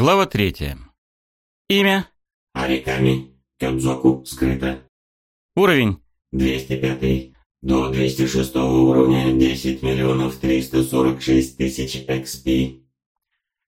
Глава третья. Имя. Ариками. Кёдзоку. Скрыто. Уровень. 205. До 206 уровня 10 миллионов 346 тысяч XP.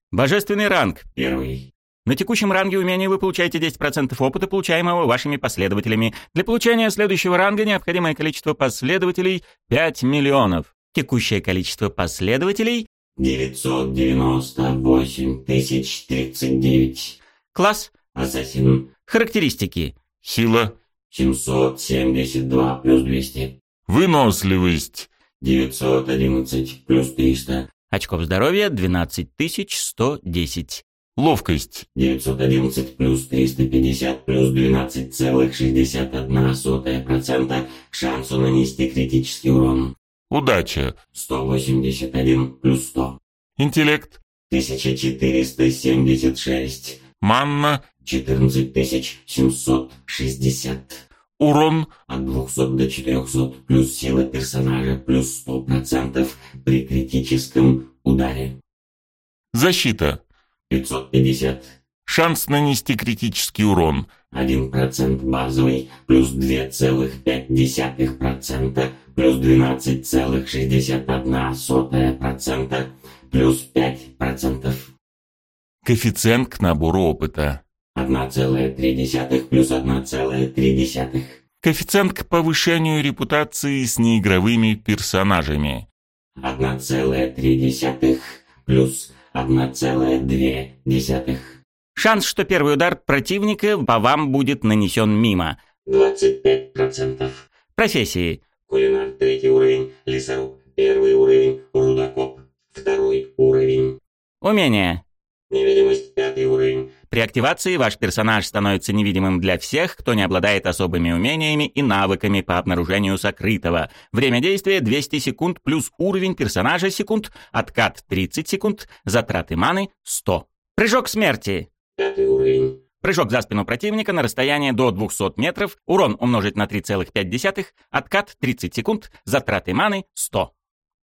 Божественный ранг. Первый. На текущем ранге умения вы получаете 10% опыта, получаемого вашими последователями. Для получения следующего ранга необходимое количество последователей — 5 миллионов. Текущее количество последователей 998 тысяч 39. — класс. Ассасин. Характеристики. Сила. 772 плюс 200. Выносливость. 911 плюс 300. Очков здоровья 12110. Ловкость. 911 плюс 350 плюс 12,61% к шансу нанести критический урон. Удача. 181 плюс 100. Интеллект. 1476. Манна. 14760. Урон. От 200 до 400 плюс сила персонажа плюс 100% при критическом ударе. Защита. 550. Шанс нанести критический урон. 1% базовый плюс 2,5% плюс 12,61% плюс 5%. Коэффициент к набору опыта. 1,3 плюс 1,3. Коэффициент к повышению репутации с неигровыми персонажами. 1,3 плюс 1,2. Шанс, что первый удар противника по вам будет нанесен мимо. 25%. Профессии. Кулинар третий уровень, лесоруб первый уровень, рудокоп второй уровень. Умения. Невидимость пятый уровень, При активации ваш персонаж становится невидимым для всех, кто не обладает особыми умениями и навыками по обнаружению сокрытого. Время действия 200 секунд плюс уровень персонажа секунд, откат 30 секунд, затраты маны 100. Прыжок смерти. Пятый уровень, Прыжок за спину противника на расстояние до 200 метров, урон умножить на 3,5, откат 30 секунд, затраты маны 100.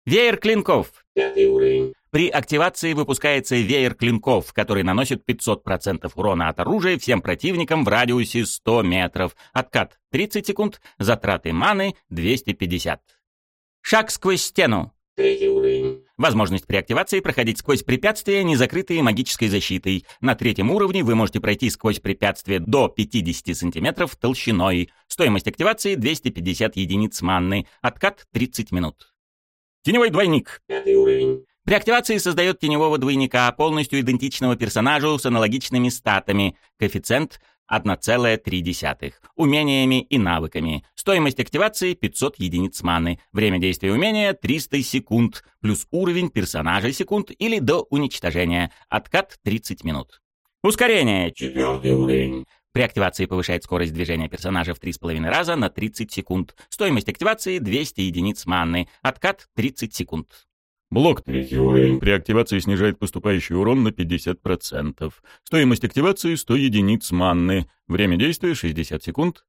Веер клинков. пятый уровень, При активации выпускается веер клинков, который наносит 500% урона от оружия всем противникам в радиусе 100 метров. Откат 30 секунд, затраты маны 250. Шаг сквозь стену. Третий уровень, Возможность при активации проходить сквозь препятствия, не закрытые магической защитой. На третьем уровне вы можете пройти сквозь препятствие до 50 сантиметров толщиной. Стоимость активации 250 единиц манны. Откат 30 минут. Теневой двойник. пятый уровень, При активации создает теневого двойника, полностью идентичного персонажу с аналогичными статами. Коэффициент 1,3. Умениями и навыками. Стоимость активации 500 единиц маны. Время действия умения 300 секунд. Плюс уровень персонажа секунд или до уничтожения. Откат 30 минут. Ускорение. четвертый уровень, При активации повышает скорость движения персонажа в 3,5 раза на 30 секунд. Стоимость активации 200 единиц маны. Откат 30 секунд. Блок третий уровень, при активации снижает поступающий урон на 50%. Стоимость активации 100 единиц манны. Время действия 60 секунд.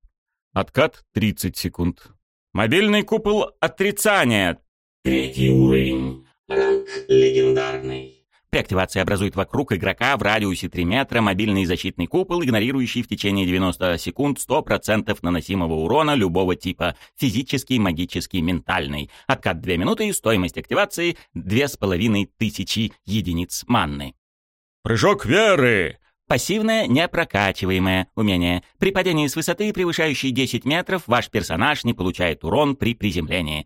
Откат 30 секунд. Мобильный купол отрицания. третий уровень, ранг легендарный, При активации образует вокруг игрока в радиусе 3 метра мобильный защитный купол, игнорирующий в течение 90 секунд 100% наносимого урона любого типа. Физический, магический, ментальный. Откат 2 минуты и стоимость активации 2500 единиц манны. Прыжок веры! Пассивное, непрокачиваемое умение. При падении с высоты, превышающей 10 метров, ваш персонаж не получает урон при приземлении.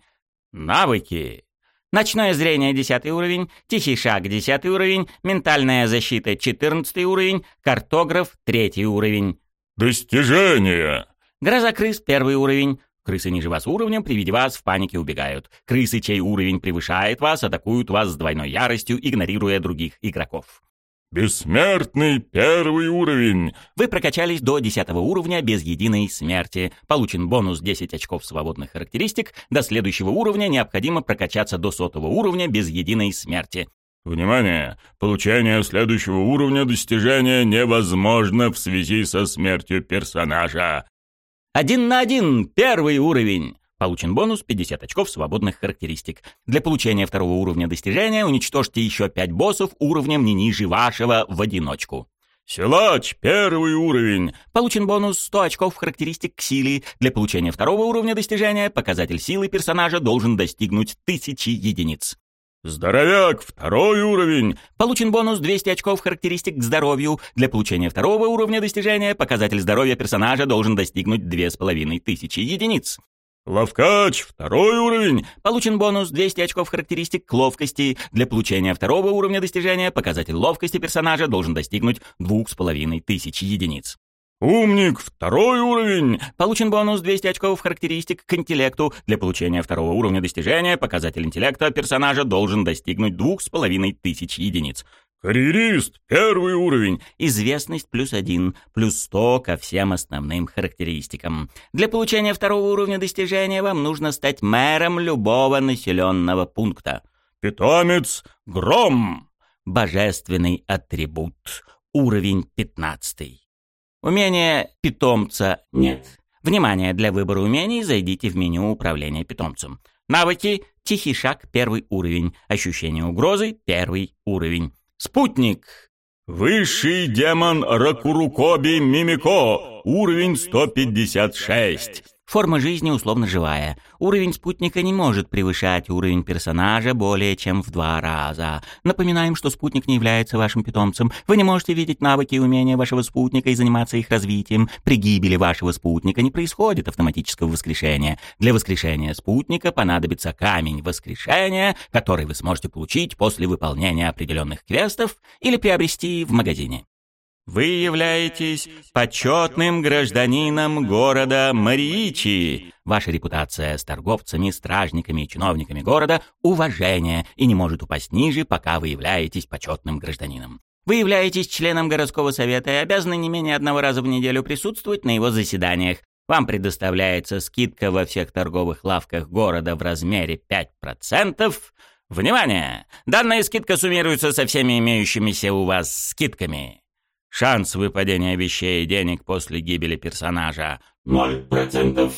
Навыки. Ночное зрение 10 уровень, тихий шаг 10 уровень, ментальная защита 14 уровень, картограф 3 уровень. Достижения. Гроза крыс 1 уровень. Крысы ниже вас уровнем при виде вас в панике убегают. Крысы, чей уровень превышает вас, атакуют вас с двойной яростью, игнорируя других игроков. Бессмертный первый уровень. Вы прокачались до 10 уровня без единой смерти. Получен бонус 10 очков свободных характеристик. До следующего уровня необходимо прокачаться до сотого уровня без единой смерти. Внимание! Получение следующего уровня достижения невозможно в связи со смертью персонажа. Один на один, первый уровень. Получен бонус 50 очков свободных характеристик. Для получения второго уровня достижения уничтожьте еще 5 боссов уровнем не ниже вашего в одиночку. Силач, первый уровень. Получен бонус 100 очков характеристик к силе. Для получения второго уровня достижения показатель силы персонажа должен достигнуть 1000 единиц. Здоровяк, второй уровень. Получен бонус 200 очков характеристик к здоровью. Для получения второго уровня достижения показатель здоровья персонажа должен достигнуть 2500 единиц. Ловкач, второй уровень. Получен бонус 200 очков характеристик к ловкости. Для получения второго уровня достижения показатель ловкости персонажа должен достигнуть 2500 единиц. Умник, второй уровень. Получен бонус 200 очков характеристик к интеллекту. Для получения второго уровня достижения показатель интеллекта персонажа должен достигнуть 2500 единиц. Карьерист, первый уровень. Известность плюс один, плюс 100 ко всем основным характеристикам. Для получения второго уровня достижения вам нужно стать мэром любого населенного пункта. Питомец, гром. Божественный атрибут. Уровень 15. Умение питомца нет. Внимание, для выбора умений зайдите в меню управления питомцем. Навыки «Тихий шаг» — первый уровень. Ощущение угрозы — первый уровень. Спутник. Высший демон Ракурукоби Мимико. Уровень 156. Форма жизни условно живая. Уровень спутника не может превышать уровень персонажа более чем в два раза. Напоминаем, что спутник не является вашим питомцем. Вы не можете видеть навыки и умения вашего спутника и заниматься их развитием. При гибели вашего спутника не происходит автоматического воскрешения. Для воскрешения спутника понадобится камень воскрешения, который вы сможете получить после выполнения определенных квестов или приобрести в магазине. Вы являетесь почетным гражданином города Мариичи. Ваша репутация с торговцами, стражниками и чиновниками города – уважение и не может упасть ниже, пока вы являетесь почетным гражданином. Вы являетесь членом городского совета и обязаны не менее одного раза в неделю присутствовать на его заседаниях. Вам предоставляется скидка во всех торговых лавках города в размере 5%. Внимание! Данная скидка суммируется со всеми имеющимися у вас скидками. Шанс выпадения вещей и денег после гибели персонажа. 0%.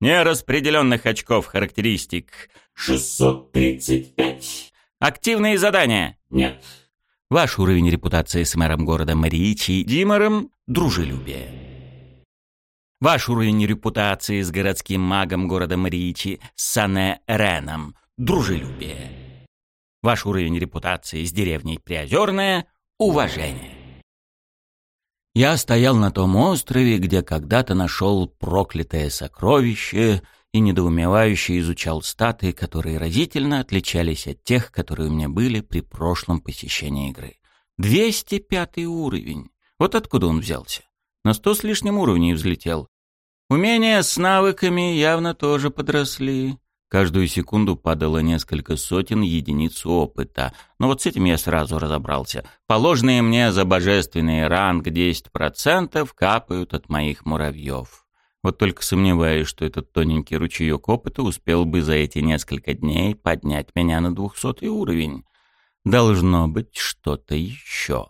Нераспределенных очков характеристик. 635. Активные задания. Нет. Ваш уровень репутации с мэром города Мариичи Димором – дружелюбие. Ваш уровень репутации с городским магом города Мариичи Сане Реном – дружелюбие. Ваш уровень репутации с деревней Приозерная – уважение. Я стоял на том острове, где когда-то нашел проклятое сокровище и недоумевающе изучал статы, которые разительно отличались от тех, которые у меня были при прошлом посещении игры. 205 уровень. Вот откуда он взялся. На сто с лишним уровней взлетел. Умения с навыками явно тоже подросли. Каждую секунду падало несколько сотен единиц опыта. Но вот с этим я сразу разобрался. Положенные мне за божественный ранг 10% капают от моих муравьев. Вот только сомневаюсь, что этот тоненький ручеек опыта успел бы за эти несколько дней поднять меня на двухсотый уровень. Должно быть что-то еще.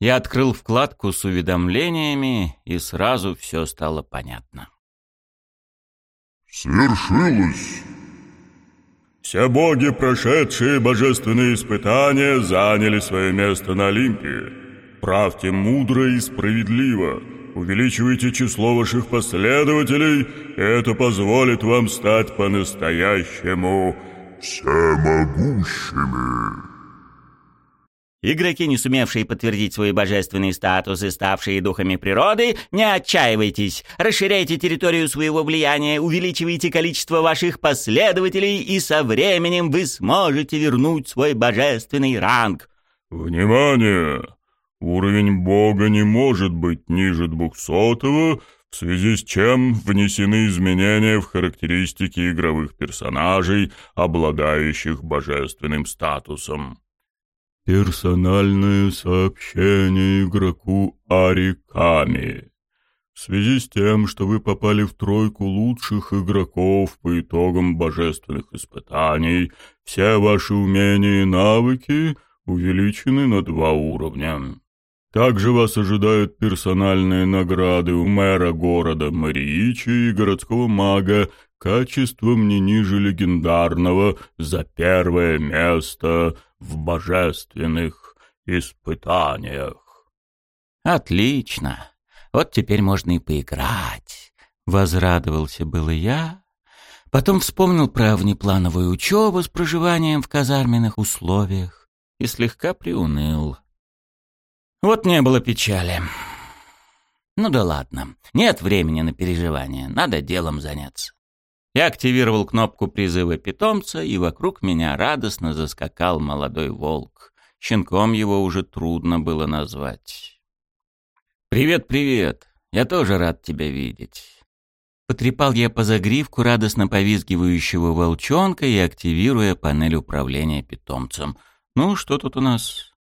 Я открыл вкладку с уведомлениями, и сразу все стало понятно. Свершилось! Все боги, прошедшие божественные испытания, заняли свое место на Олимпе. Правьте мудро и справедливо. Увеличивайте число ваших последователей, и это позволит вам стать по-настоящему всемогущими. Игроки, не сумевшие подтвердить свой божественный статус и ставшие духами природы, не отчаивайтесь. Расширяйте территорию своего влияния, увеличивайте количество ваших последователей, и со временем вы сможете вернуть свой божественный ранг. Внимание! Уровень бога не может быть ниже двухсотого, в связи с чем внесены изменения в характеристики игровых персонажей, обладающих божественным статусом. Персональное сообщение игроку Ариками. В связи с тем, что вы попали в тройку лучших игроков по итогам божественных испытаний, все ваши умения и навыки увеличены на два уровня. Также вас ожидают персональные награды у мэра города Мариичи и городского мага качеством не ниже легендарного за первое место в божественных испытаниях. Отлично. Вот теперь можно и поиграть. Возрадовался было я, потом вспомнил про внеплановую учебу с проживанием в казарменных условиях и слегка приуныл. Вот не было печали. Ну да ладно, нет времени на переживания, надо делом заняться. Я активировал кнопку призыва питомца, и вокруг меня радостно заскакал молодой волк. Щенком его уже трудно было назвать. «Привет, привет! Я тоже рад тебя видеть!» Потрепал я по загривку радостно повизгивающего волчонка и активируя панель управления питомцем. «Ну, что тут у нас?»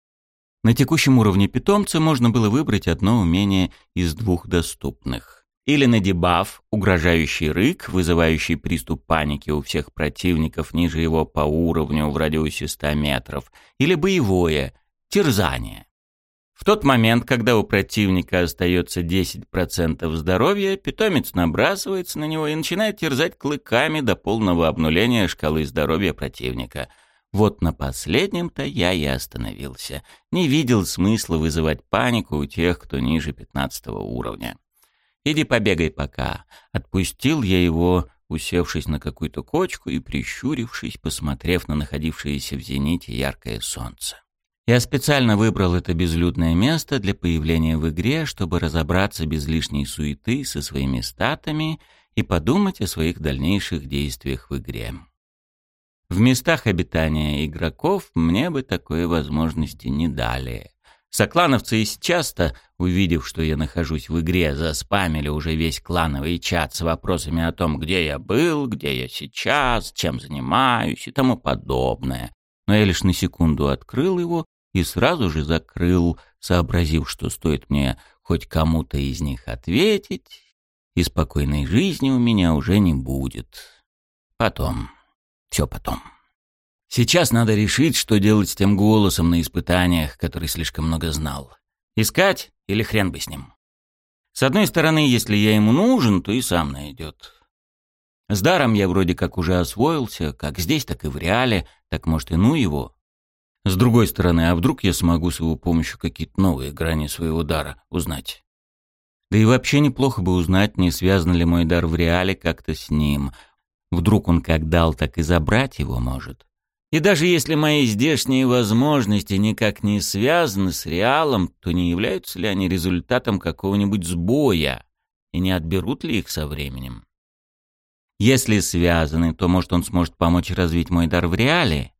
На текущем уровне питомца можно было выбрать одно умение из двух доступных. Или на дебаф, угрожающий рык, вызывающий приступ паники у всех противников ниже его по уровню в радиусе 100 метров, или боевое, терзание. В тот момент, когда у противника остается 10% здоровья, питомец набрасывается на него и начинает терзать клыками до полного обнуления шкалы здоровья противника – вот на последнем-то я и остановился. Не видел смысла вызывать панику у тех, кто ниже пятнадцатого уровня. «Иди побегай пока». Отпустил я его, усевшись на какую-то кочку и прищурившись, посмотрев на находившееся в зените яркое солнце. Я специально выбрал это безлюдное место для появления в игре, чтобы разобраться без лишней суеты со своими статами и подумать о своих дальнейших действиях в игре. В местах обитания игроков мне бы такой возможности не дали. Соклановцы и часто, увидев, что я нахожусь в игре, заспамили уже весь клановый чат с вопросами о том, где я был, где я сейчас, чем занимаюсь и тому подобное. Но я лишь на секунду открыл его и сразу же закрыл, сообразив, что стоит мне хоть кому-то из них ответить, и спокойной жизни у меня уже не будет. Потом. Все потом. Сейчас надо решить, что делать с тем голосом на испытаниях, который слишком много знал. Искать или хрен бы с ним. С одной стороны, если я ему нужен, то и сам найдет. С даром я вроде как уже освоился, как здесь, так и в реале, так может и ну его. С другой стороны, а вдруг я смогу с его помощью какие-то новые грани своего дара узнать? Да и вообще неплохо бы узнать, не связан ли мой дар в реале как-то с ним, Вдруг он как дал, так и забрать его может. И даже если мои здешние возможности никак не связаны с реалом, то не являются ли они результатом какого-нибудь сбоя, и не отберут ли их со временем? Если связаны, то, может, он сможет помочь развить мой дар в реале?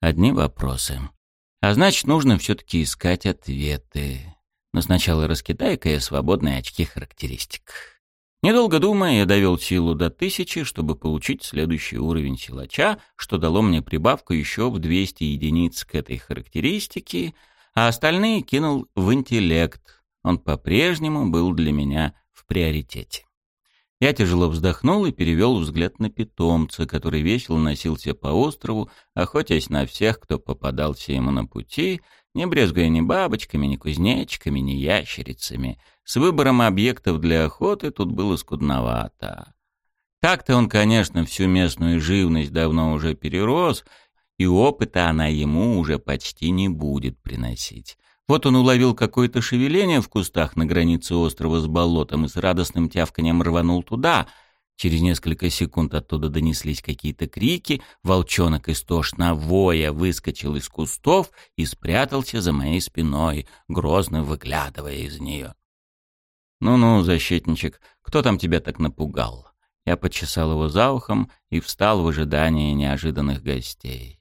Одни вопросы. А значит, нужно все-таки искать ответы. Но сначала раскидай-ка я свободные очки характеристик. Недолго думая, я довел силу до тысячи, чтобы получить следующий уровень силача, что дало мне прибавку еще в 200 единиц к этой характеристике, а остальные кинул в интеллект. Он по-прежнему был для меня в приоритете. Я тяжело вздохнул и перевел взгляд на питомца, который весело носился по острову, охотясь на всех, кто попадался ему на пути, не брезгуя ни бабочками, ни кузнечиками, ни ящерицами. С выбором объектов для охоты тут было скудновато. Так-то он, конечно, всю местную живность давно уже перерос, и опыта она ему уже почти не будет приносить. Вот он уловил какое-то шевеление в кустах на границе острова с болотом и с радостным тявканьем рванул туда — Через несколько секунд оттуда донеслись какие-то крики, волчонок истошно воя выскочил из кустов и спрятался за моей спиной, грозно выглядывая из нее. «Ну-ну, защитничек, кто там тебя так напугал?» Я почесал его за ухом и встал в ожидании неожиданных гостей.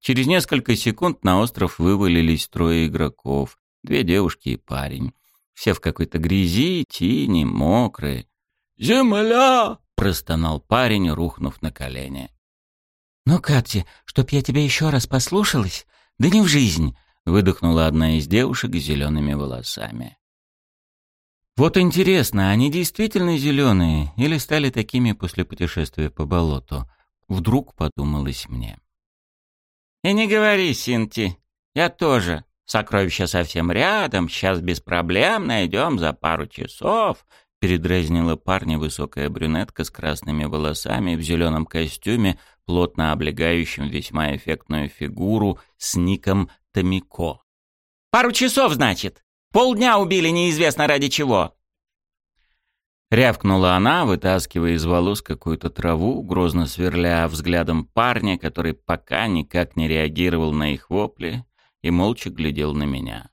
Через несколько секунд на остров вывалились трое игроков, две девушки и парень. Все в какой-то грязи, тени, мокрые. «Земля!» простонал парень, рухнув на колени. «Ну, Катя, чтоб я тебя еще раз послушалась? Да не в жизнь!» — выдохнула одна из девушек с зелеными волосами. «Вот интересно, они действительно зеленые или стали такими после путешествия по болоту?» Вдруг подумалось мне. «И не говори, Синти, я тоже», Сокровища совсем рядом, сейчас без проблем найдем за пару часов», — передразнила парня высокая брюнетка с красными волосами в зеленом костюме, плотно облегающим весьма эффектную фигуру с ником Томико. «Пару часов, значит? Полдня убили неизвестно ради чего!» Рявкнула она, вытаскивая из волос какую-то траву, грозно сверля взглядом парня, который пока никак не реагировал на их вопли и молча глядел на меня.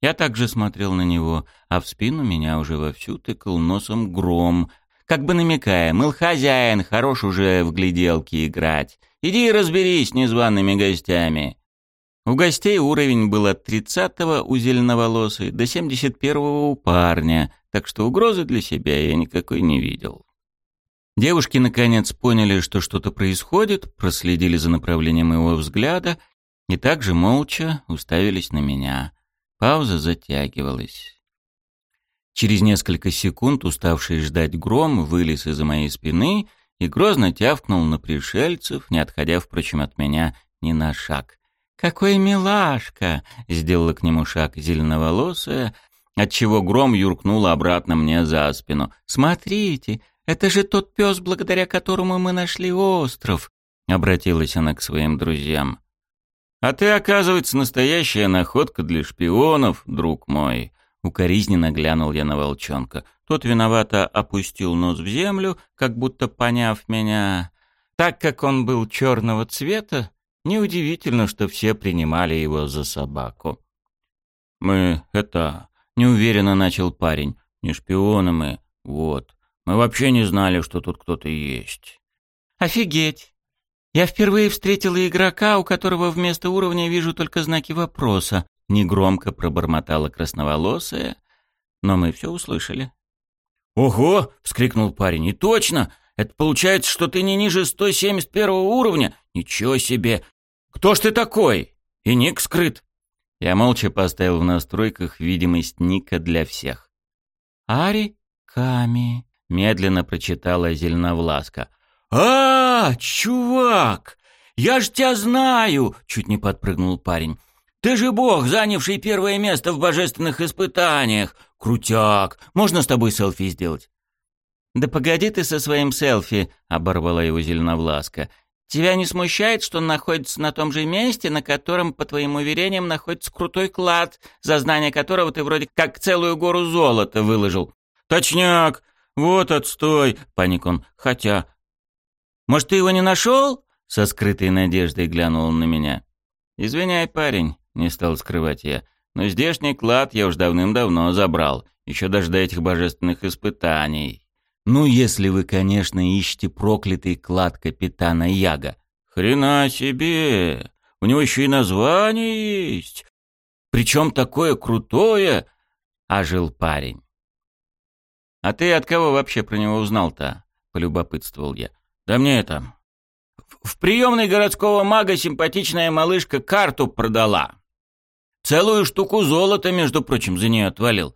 Я также смотрел на него, а в спину меня уже вовсю тыкал носом гром, как бы намекая, мыл хозяин, хорош уже в гляделки играть. Иди и разберись с незваными гостями. У гостей уровень был от 30-го у зеленоволосой до 71-го у парня, так что угрозы для себя я никакой не видел. Девушки наконец поняли, что что-то происходит, проследили за направлением его взгляда и также молча уставились на меня. Пауза затягивалась. Через несколько секунд уставший ждать гром вылез из-за моей спины и грозно тявкнул на пришельцев, не отходя, впрочем, от меня ни на шаг. «Какой милашка!» — сделала к нему шаг зеленоволосая, отчего гром юркнул обратно мне за спину. «Смотрите, это же тот пес, благодаря которому мы нашли остров!» — обратилась она к своим друзьям. «А ты, оказывается, настоящая находка для шпионов, друг мой!» Укоризненно глянул я на волчонка. Тот виновато опустил нос в землю, как будто поняв меня. Так как он был черного цвета, Неудивительно, что все принимали его за собаку. «Мы, это...» — неуверенно начал парень. «Не шпионы мы, вот. Мы вообще не знали, что тут кто-то есть». «Офигеть! Я впервые встретила игрока, у которого вместо уровня вижу только знаки вопроса», — негромко пробормотала красноволосая, но мы все услышали. «Ого!» — вскрикнул парень. «И точно! Это получается, что ты не ниже 171 уровня? Ничего себе! «Кто ж ты такой?» И ник скрыт. Я молча поставил в настройках видимость ника для всех. «Ари Ками», — медленно прочитала Зеленовласка. «А, чувак! Я ж тебя знаю!» — чуть не подпрыгнул парень. «Ты же бог, занявший первое место в божественных испытаниях! Крутяк! Можно с тобой селфи сделать?» «Да погоди ты со своим селфи!» — оборвала его Зеленовласка. Тебя не смущает, что он находится на том же месте, на котором, по твоим уверениям, находится крутой клад, за знание которого ты вроде как целую гору золота выложил? Точняк! Вот отстой! Паник он. Хотя... Может, ты его не нашел? Со скрытой надеждой глянул он на меня. Извиняй, парень, не стал скрывать я. Но здешний клад я уж давным-давно забрал, еще даже до этих божественных испытаний. Ну, если вы, конечно, ищете проклятый клад капитана Яга. Хрена себе! У него еще и название есть. Причем такое крутое, ожил парень. А ты от кого вообще про него узнал-то? Полюбопытствовал я. Да мне это... В приемной городского мага симпатичная малышка карту продала. Целую штуку золота, между прочим, за нее отвалил.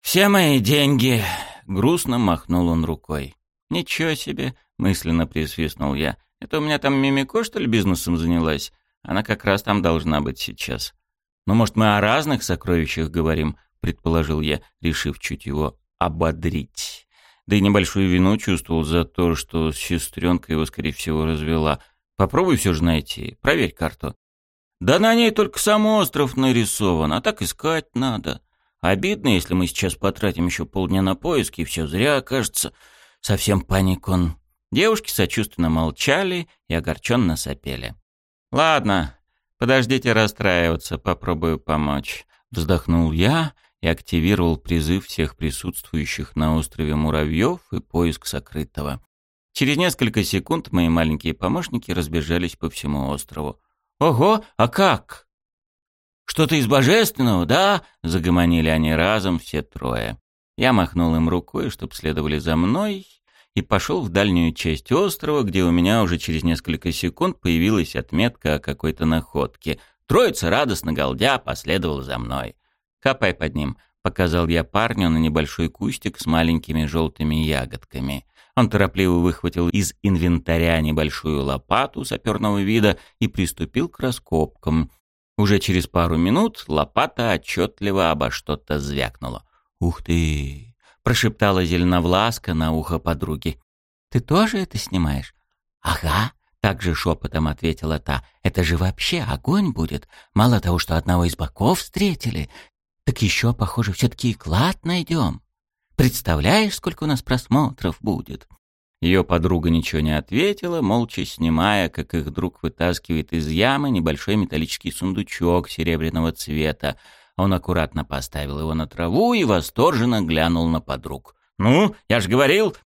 Все мои деньги, Грустно махнул он рукой. «Ничего себе!» — мысленно присвистнул я. «Это у меня там Мимико, что ли, бизнесом занялась? Она как раз там должна быть сейчас». «Ну, может, мы о разных сокровищах говорим?» — предположил я, решив чуть его ободрить. Да и небольшую вину чувствовал за то, что с сестренкой его, скорее всего, развела. Попробуй все же найти. Проверь карту. Да на ней только сам остров нарисован, а так искать надо. Обидно, если мы сейчас потратим еще полдня на поиски, и все зря окажется. Совсем паник он. Девушки сочувственно молчали и огорченно сопели. «Ладно, подождите расстраиваться, попробую помочь». Вздохнул я и активировал призыв всех присутствующих на острове муравьев и поиск сокрытого. Через несколько секунд мои маленькие помощники разбежались по всему острову. «Ого, а как?» «Что-то из божественного, да?» — загомонили они разом все трое. Я махнул им рукой, чтоб следовали за мной, и пошел в дальнюю часть острова, где у меня уже через несколько секунд появилась отметка о какой-то находке. Троица, радостно галдя, последовала за мной. «Копай под ним», — показал я парню на небольшой кустик с маленькими желтыми ягодками. Он торопливо выхватил из инвентаря небольшую лопату саперного вида и приступил к раскопкам — Уже через пару минут лопата отчетливо обо что-то звякнула. «Ух ты!» — прошептала Зеленовласка на ухо подруги. «Ты тоже это снимаешь?» «Ага», — также шепотом ответила та. «Это же вообще огонь будет. Мало того, что одного из боков встретили, так еще, похоже, все-таки клад найдем. Представляешь, сколько у нас просмотров будет?» Ее подруга ничего не ответила, молча снимая, как их друг вытаскивает из ямы небольшой металлический сундучок серебряного цвета. Он аккуратно поставил его на траву и восторженно глянул на подруг. «Ну, я ж говорил!»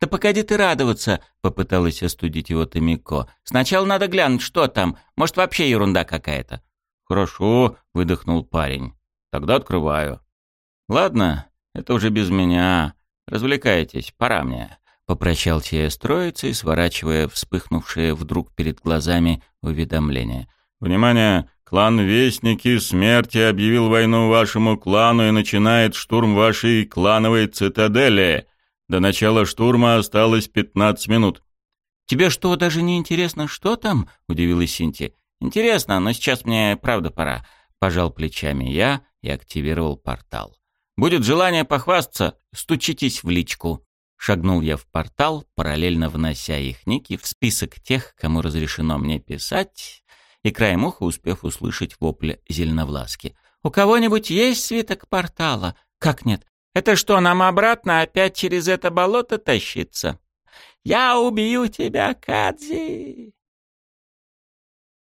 «Да погоди ты радоваться!» — попыталась остудить его Томико. «Сначала надо глянуть, что там. Может, вообще ерунда какая-то». «Хорошо», — выдохнул парень. «Тогда открываю». «Ладно, это уже без меня. Развлекайтесь, пора мне». Попрощался я с троицей, сворачивая вспыхнувшее вдруг перед глазами уведомление. «Внимание! Клан Вестники Смерти объявил войну вашему клану и начинает штурм вашей клановой цитадели. До начала штурма осталось пятнадцать минут». «Тебе что, даже не интересно, что там?» — удивилась Синти. «Интересно, но сейчас мне правда пора». Пожал плечами я и активировал портал. «Будет желание похвастаться, стучитесь в личку». Шагнул я в портал, параллельно внося их ники в список тех, кому разрешено мне писать, и краем уха успев услышать вопли зеленовласки. «У кого-нибудь есть свиток портала? Как нет? Это что, нам обратно опять через это болото тащиться?» «Я убью тебя, Кадзи!»